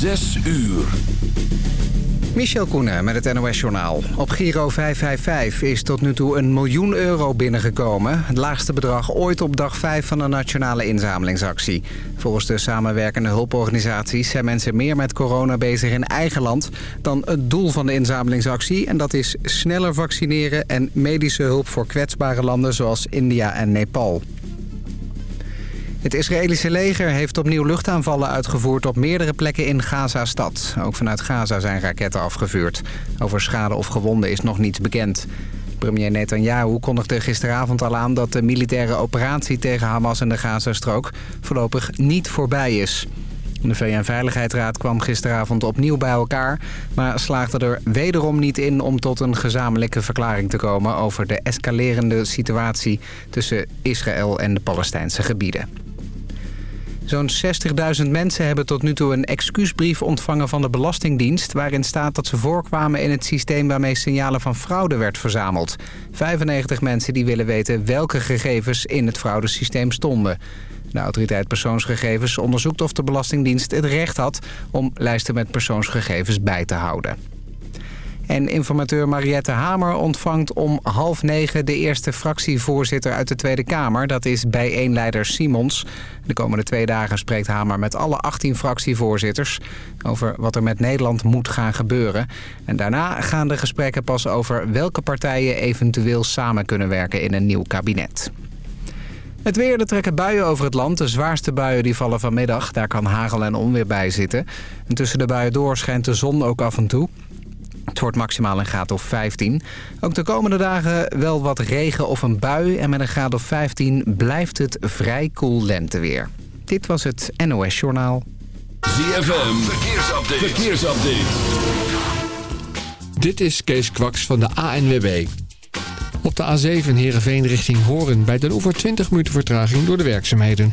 Zes uur. Michel Koenen met het NOS-journaal. Op Giro 555 is tot nu toe een miljoen euro binnengekomen. Het laagste bedrag ooit op dag 5 van de nationale inzamelingsactie. Volgens de samenwerkende hulporganisaties zijn mensen meer met corona bezig in eigen land... dan het doel van de inzamelingsactie. En dat is sneller vaccineren en medische hulp voor kwetsbare landen zoals India en Nepal. Het Israëlische leger heeft opnieuw luchtaanvallen uitgevoerd op meerdere plekken in Gaza-stad. Ook vanuit Gaza zijn raketten afgevuurd. Over schade of gewonden is nog niets bekend. Premier Netanyahu kondigde gisteravond al aan dat de militaire operatie tegen Hamas in de Gazastrook voorlopig niet voorbij is. De VN-veiligheidsraad kwam gisteravond opnieuw bij elkaar... maar slaagde er wederom niet in om tot een gezamenlijke verklaring te komen... over de escalerende situatie tussen Israël en de Palestijnse gebieden. Zo'n 60.000 mensen hebben tot nu toe een excuusbrief ontvangen van de Belastingdienst... waarin staat dat ze voorkwamen in het systeem waarmee signalen van fraude werd verzameld. 95 mensen die willen weten welke gegevens in het fraudesysteem stonden. De autoriteit persoonsgegevens onderzoekt of de Belastingdienst het recht had... om lijsten met persoonsgegevens bij te houden. En informateur Mariette Hamer ontvangt om half negen de eerste fractievoorzitter uit de Tweede Kamer. Dat is bijeenleider Simons. De komende twee dagen spreekt Hamer met alle 18 fractievoorzitters over wat er met Nederland moet gaan gebeuren. En daarna gaan de gesprekken pas over welke partijen eventueel samen kunnen werken in een nieuw kabinet. Het weer, er trekken buien over het land. De zwaarste buien die vallen vanmiddag. Daar kan hagel en onweer bij zitten. En tussen de buien door schijnt de zon ook af en toe. Het wordt maximaal een graad of 15. Ook de komende dagen wel wat regen of een bui. En met een graad of 15 blijft het vrij koel lenteweer. Dit was het NOS Journaal. ZFM, verkeersupdate. verkeersupdate. Dit is Kees Kwaks van de ANWB. Op de A7 Heerenveen richting Horen bij Den Oever 20 minuten vertraging door de werkzaamheden.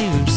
You.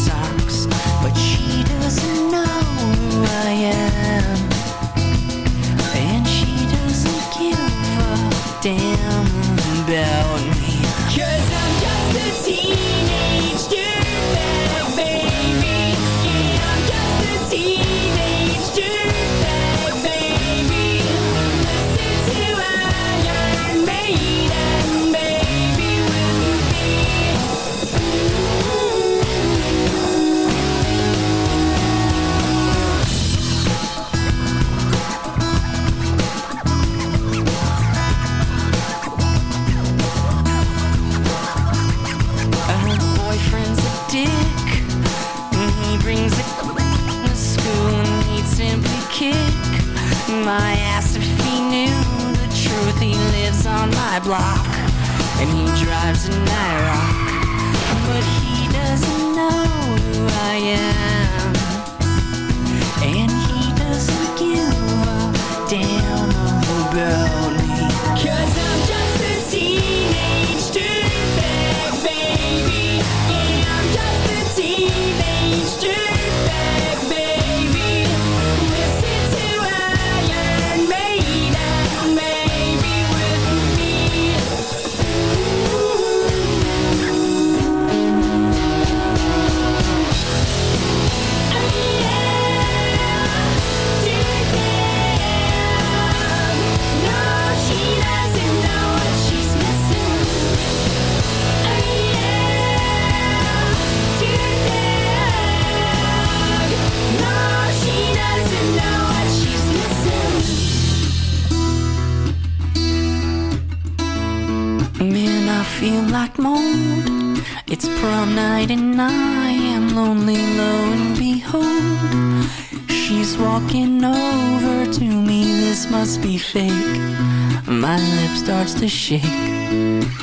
I asked if he knew the truth He lives on my block And he drives an IROC But he doesn't know who I am feel like mold. It's prom night and I am lonely, lo and behold. She's walking over to me, this must be fake. My lip starts to shake.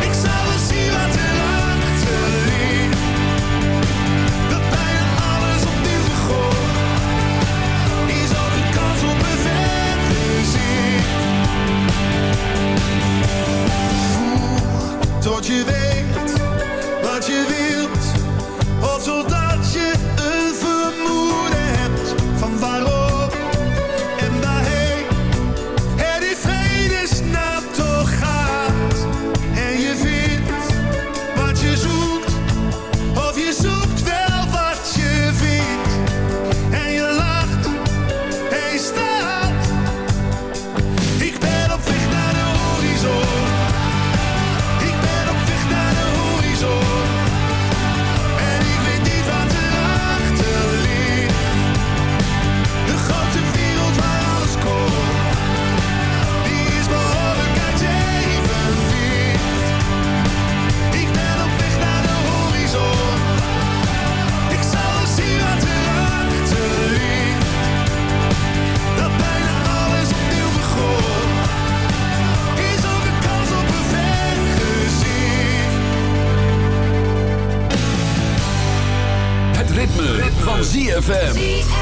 Ik zal eens zien wat erachter ligt. Dat bijna alles opnieuw gegooid is. Altijd kans op een verre te zien. tot je weet wat je wilt, of zodat je een vermoeden hebt van waarom. ZFM.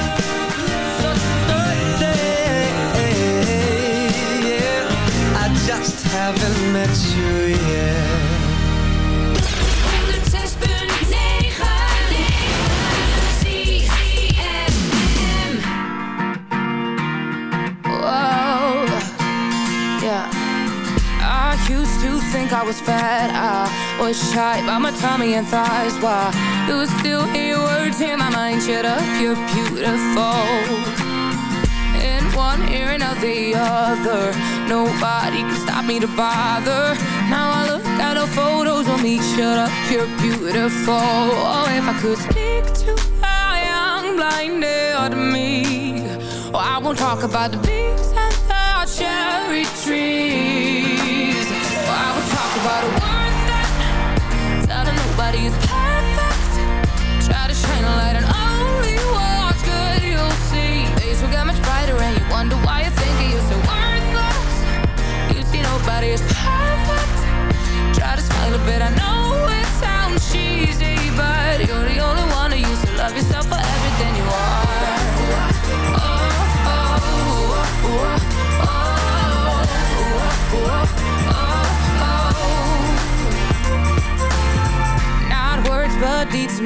haven't met you yet I used to think I was fat I was shy by my tummy and thighs Why you were still hear words in my mind Shut up, you're beautiful In one ear and out the other Nobody can stop me to bother Now I look at the photos of me Shut up, you're beautiful Oh, if I could speak to a young blinded me Oh, I won't talk about the bees and the cherry trees Oh, I will talk about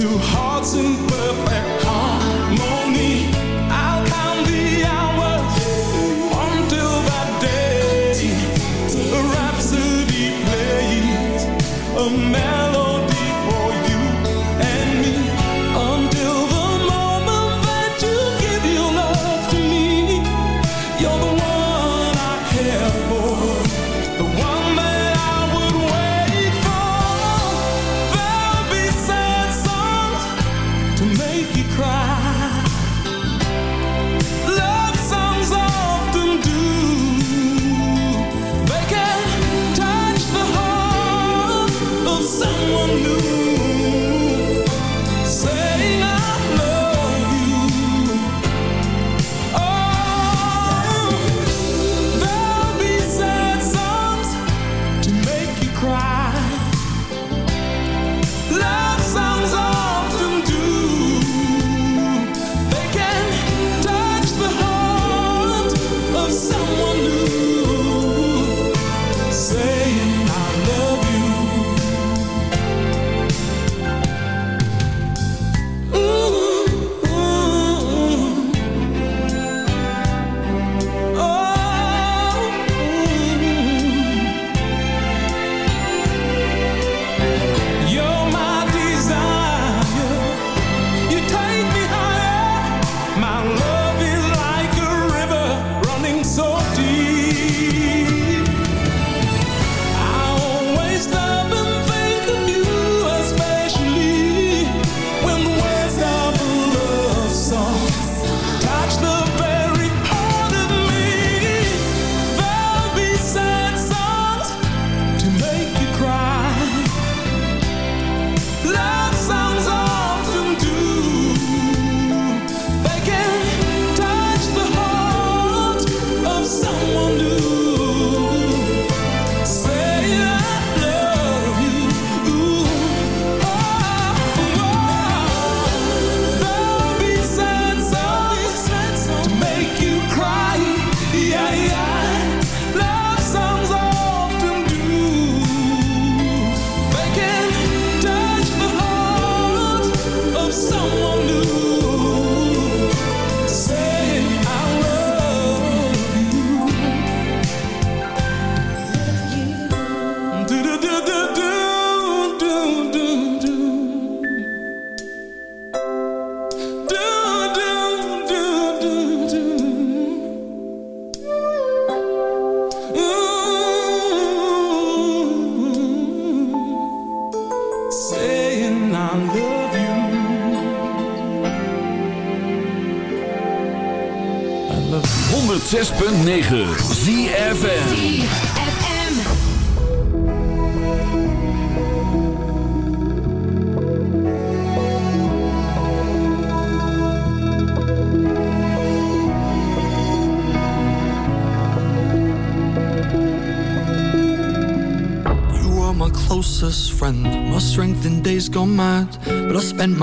two hearts in perfect harmony.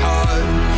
hard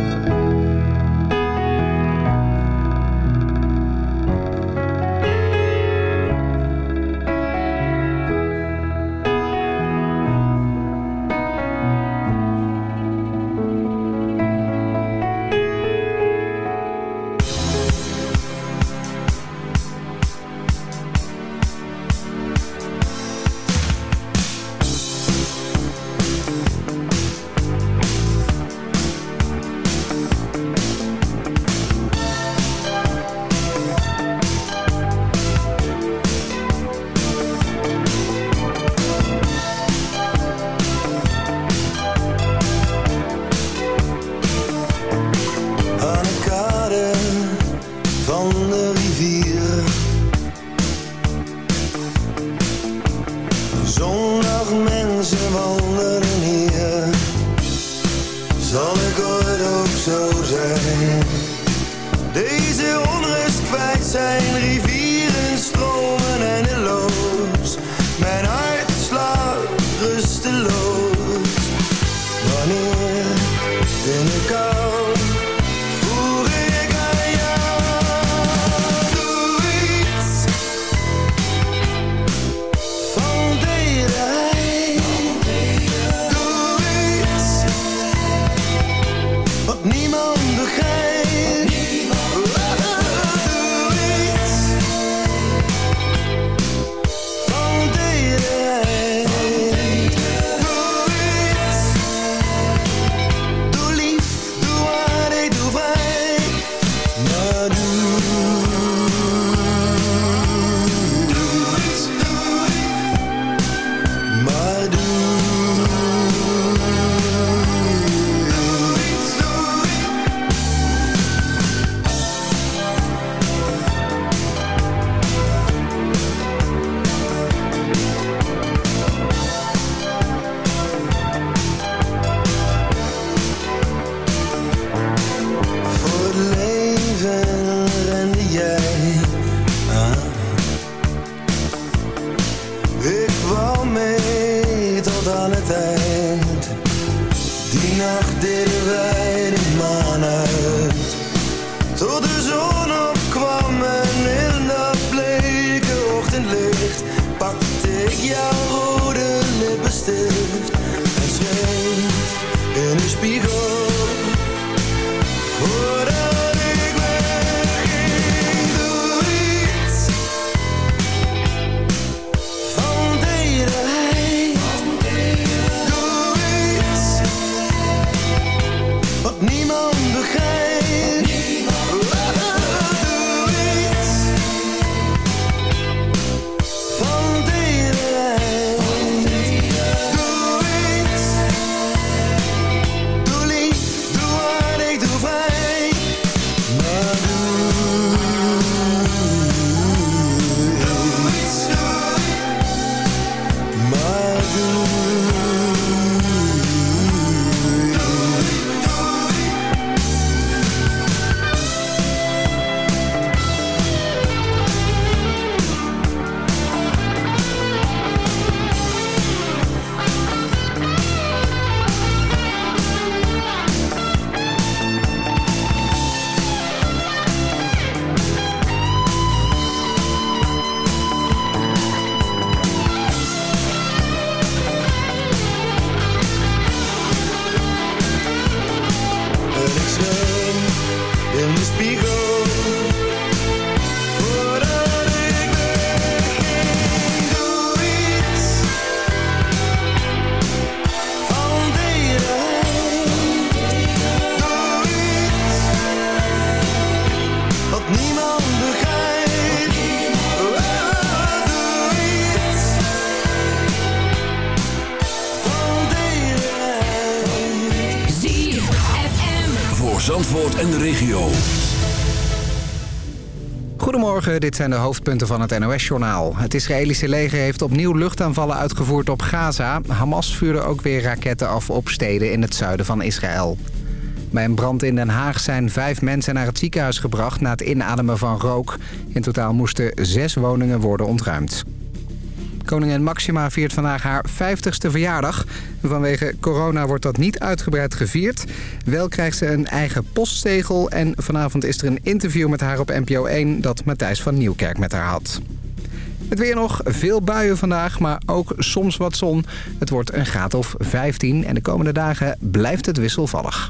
dit zijn de hoofdpunten van het NOS-journaal. Het Israëlische leger heeft opnieuw luchtaanvallen uitgevoerd op Gaza. Hamas vuurde ook weer raketten af op steden in het zuiden van Israël. Bij een brand in Den Haag zijn vijf mensen naar het ziekenhuis gebracht... na het inademen van rook. In totaal moesten zes woningen worden ontruimd. Koningin Maxima viert vandaag haar 50ste verjaardag. Vanwege corona wordt dat niet uitgebreid gevierd. Wel krijgt ze een eigen postzegel en vanavond is er een interview met haar op NPO 1 dat Matthijs van Nieuwkerk met haar had. Het weer nog, veel buien vandaag, maar ook soms wat zon. Het wordt een graad of 15 en de komende dagen blijft het wisselvallig.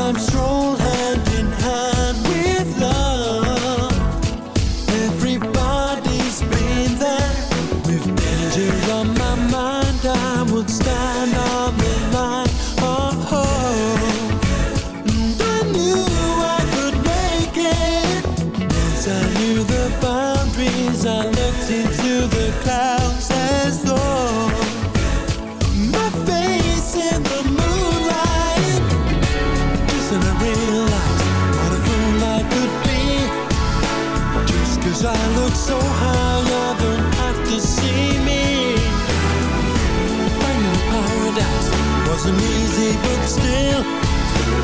I'm strong.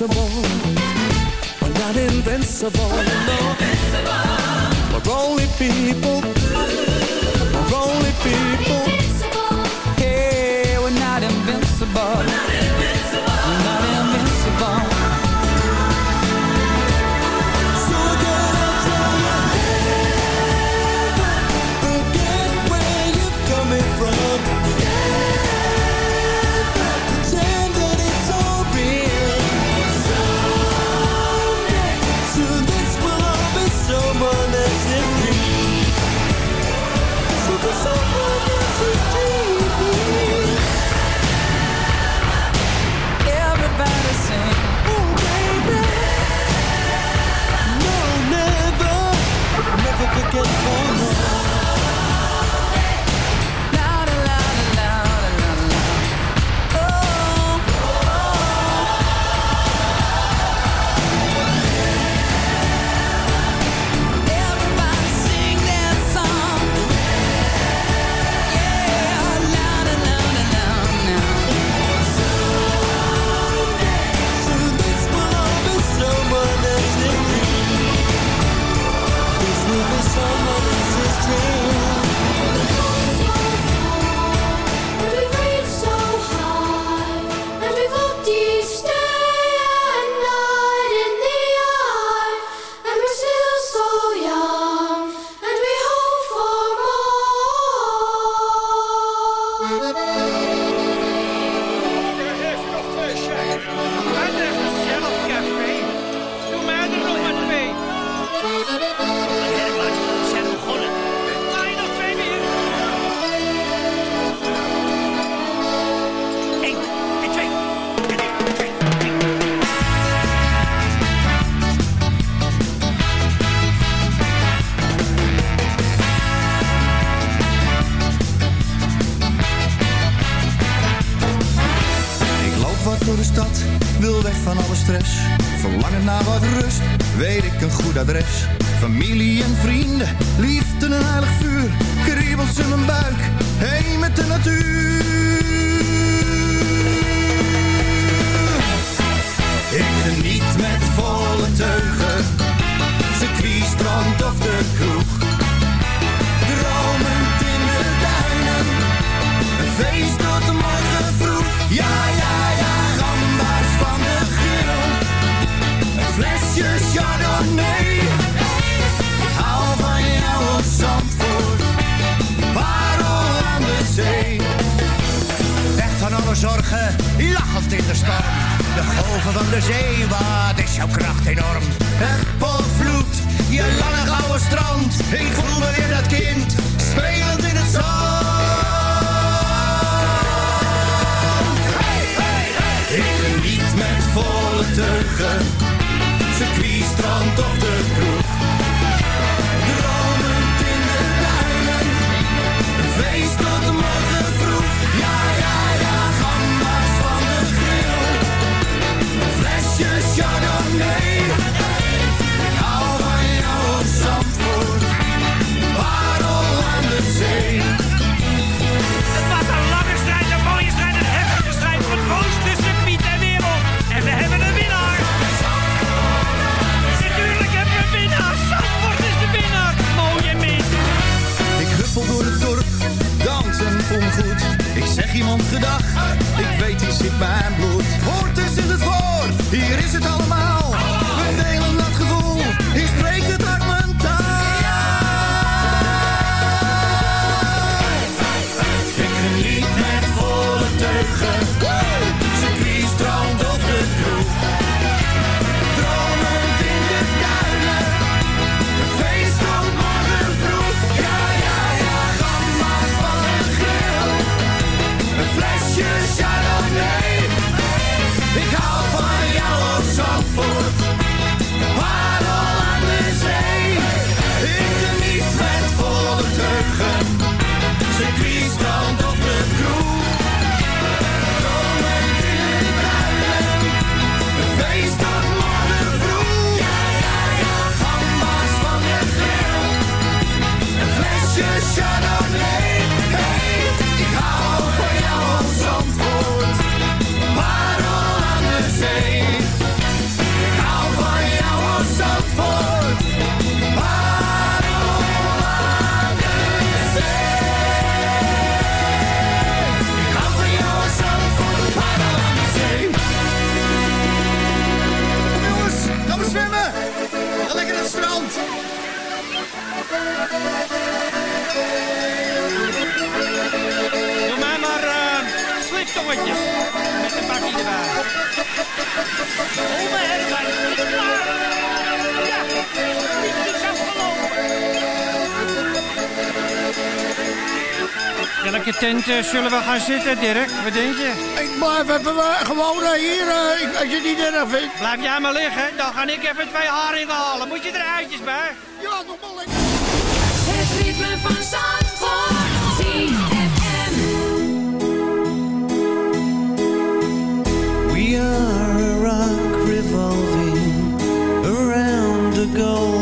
invincible. We're not invincible. We're, not invincible. We're only people. We're only people. Hey, we're not invincible. We're not Welke tent eh, zullen we gaan zitten, Dirk? Wat denk je? Ik blijf even eh, gewoon hier, eh, als je het niet erg vindt. Blijf jij maar liggen, dan ga ik even twee haringen halen. Moet je er uitjes bij? Ja, nog wel lekker. Het ritme van Zandvoort, We are a rock revolving around the goal.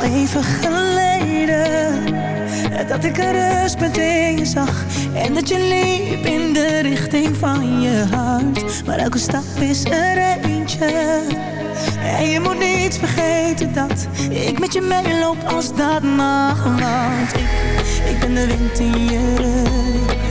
al even geleden Dat ik er rust met zag En dat je liep in de richting van je hart Maar elke stap is er eentje En je moet niet vergeten dat Ik met je meeloop als dat mag Want ik, ik ben de wind in je rug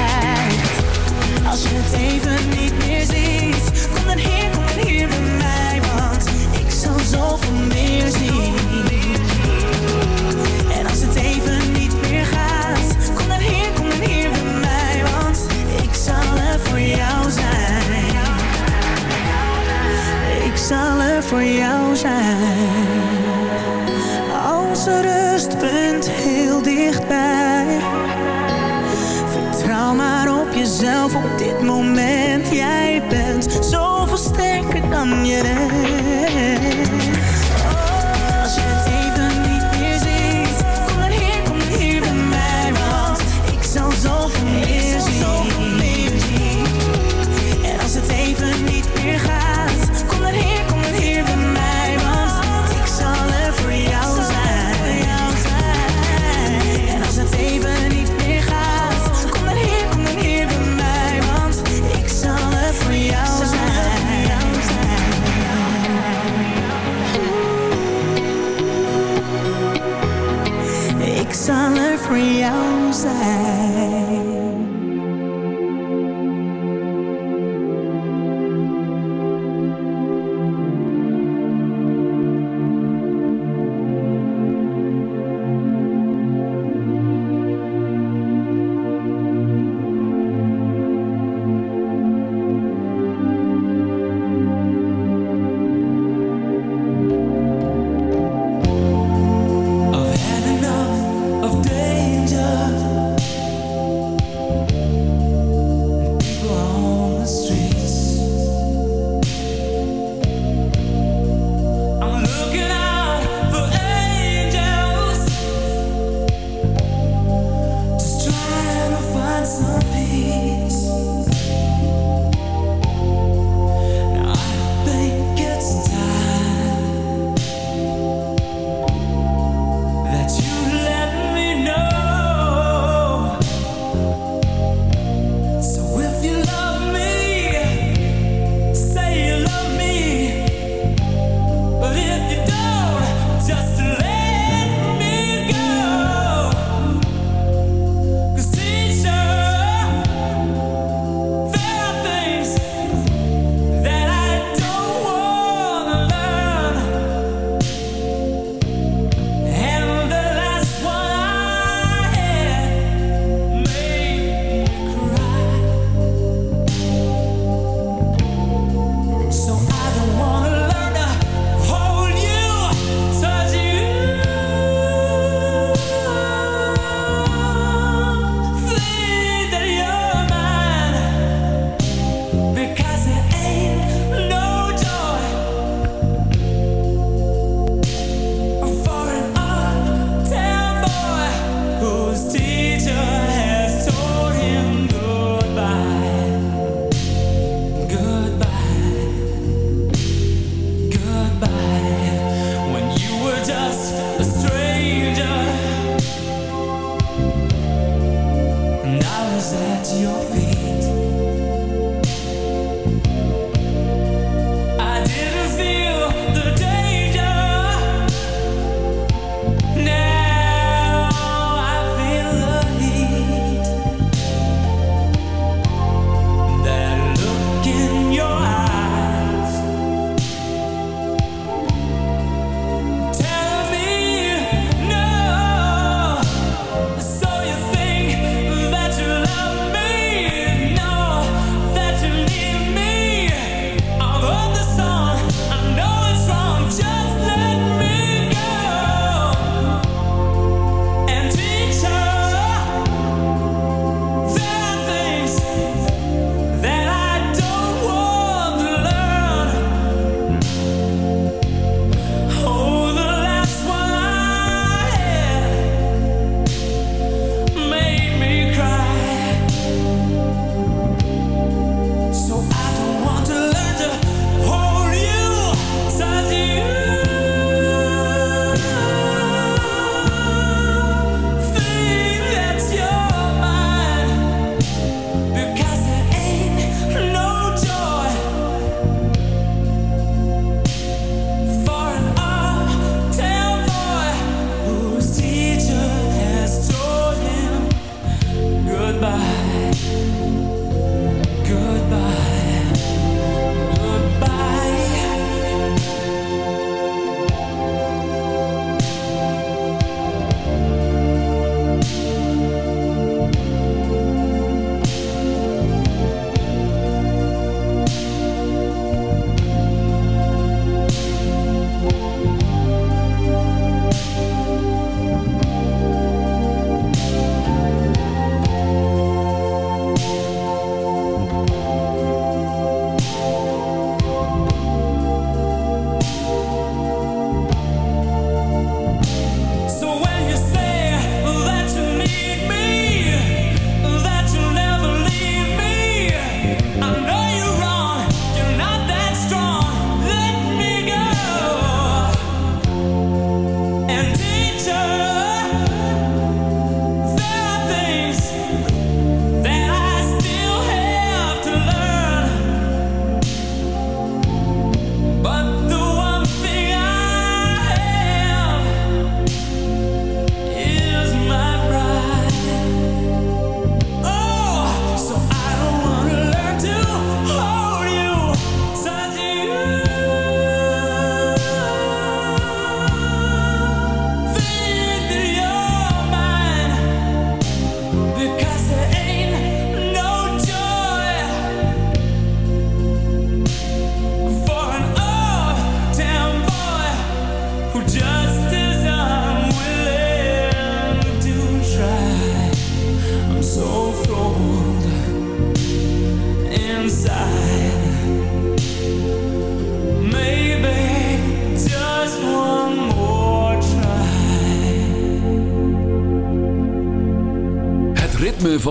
Als je het even niet meer ziet, kom dan hier, kom dan hier bij mij. Want ik zal zoveel meer zien. En als het even niet meer gaat, kom dan hier, kom dan hier bij mij. Want ik zal er voor jou zijn. Ik zal er voor jou zijn. Als rustpunt heel dichtbij. op dit moment. Jij bent zoveel sterker dan je denkt.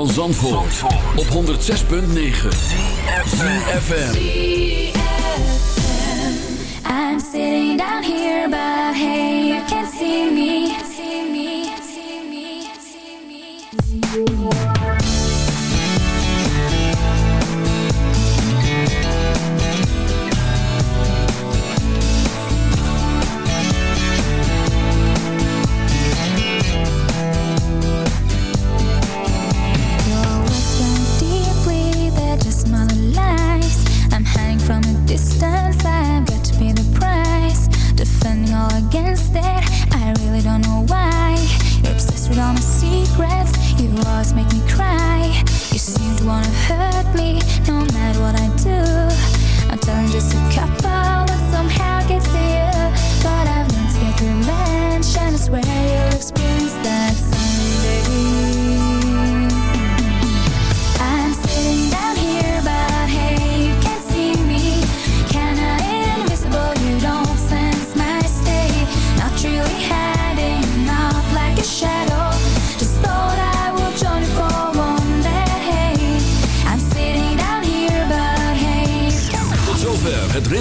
van Zandvoort, op 106.9 ZFM I'm sitting down here but hey you can't see me